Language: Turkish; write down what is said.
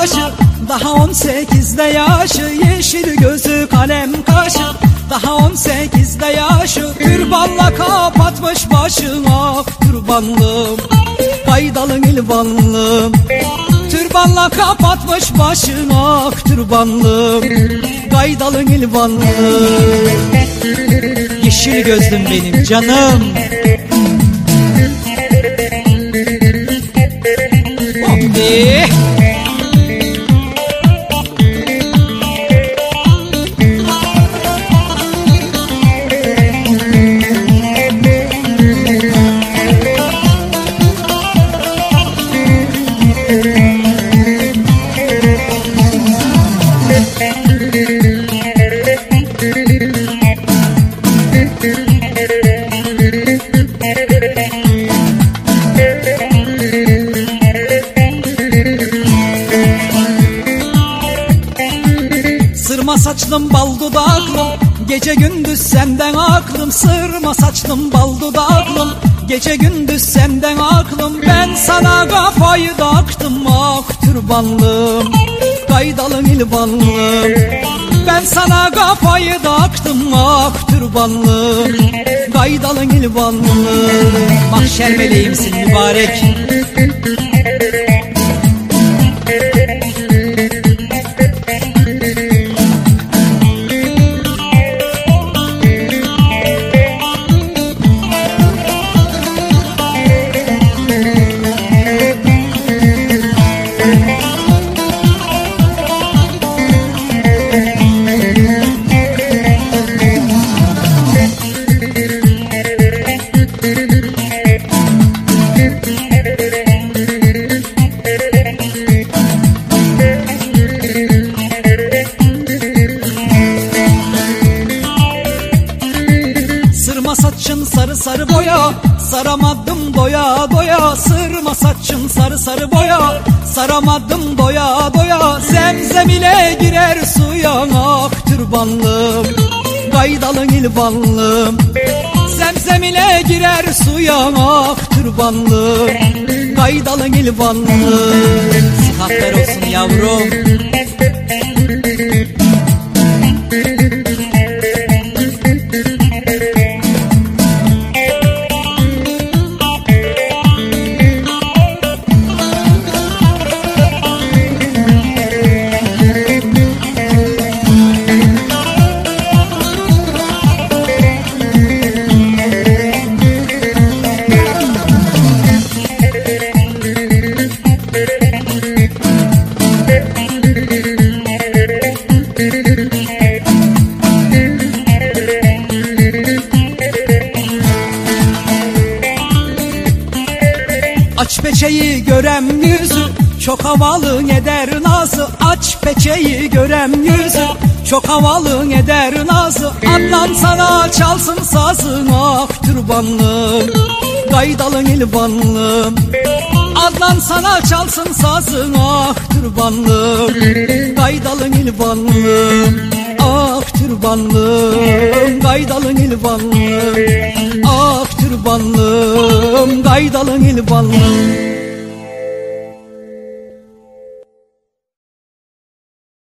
başı Daha on sekizde yaşı. Yeşil gözü kalem kaşı Daha on sekizde yaşı. Türbanla kapatmış başını Ah türbanlım Faydalın ilvanlım Türbanla kapatmış başını Ah türbanlım Gaydalın ilvanlım Yeşil gözlüm benim canım Yeah. Sırma saçlım bal dudaklım Gece gündüz senden aklım. Sırma saçlım bal dudaklım Gece gündüz senden aklım. Ben sana kafayı taktım. Ah türbanlım. Kaydalın ilvanlım Ben sana kafayı taktım. Ah türbanlım. Kaydalın ilvanlım Mahşer meleğimsin mübarek saçın sarı sarı boya. Saramadım doya doya. Sırma saçın sarı sarı boya. Saramadım doya doya. Zemzem ile girer suya Ah türbanlım. Gaydalın ilvanlım Zemzem ile girer suya Ah türbanlım. Gaydalın ilvanlım Sıhhatler olsun yavrum peçeyi görem yüzü. Çok havalı eder nazı Aç peçeyi görem yüzü. Çok havalı eder nazı Adnan sana çalsın sazın. Ah türbanlım Gaydalın ilvanlım Adnan sana çalsın sazın. Ah türbanlım Gaydalın ilvanlım Ah türbanlım Gaydalın ilvanlım Ah türbanlım Gaydalın ilvanlım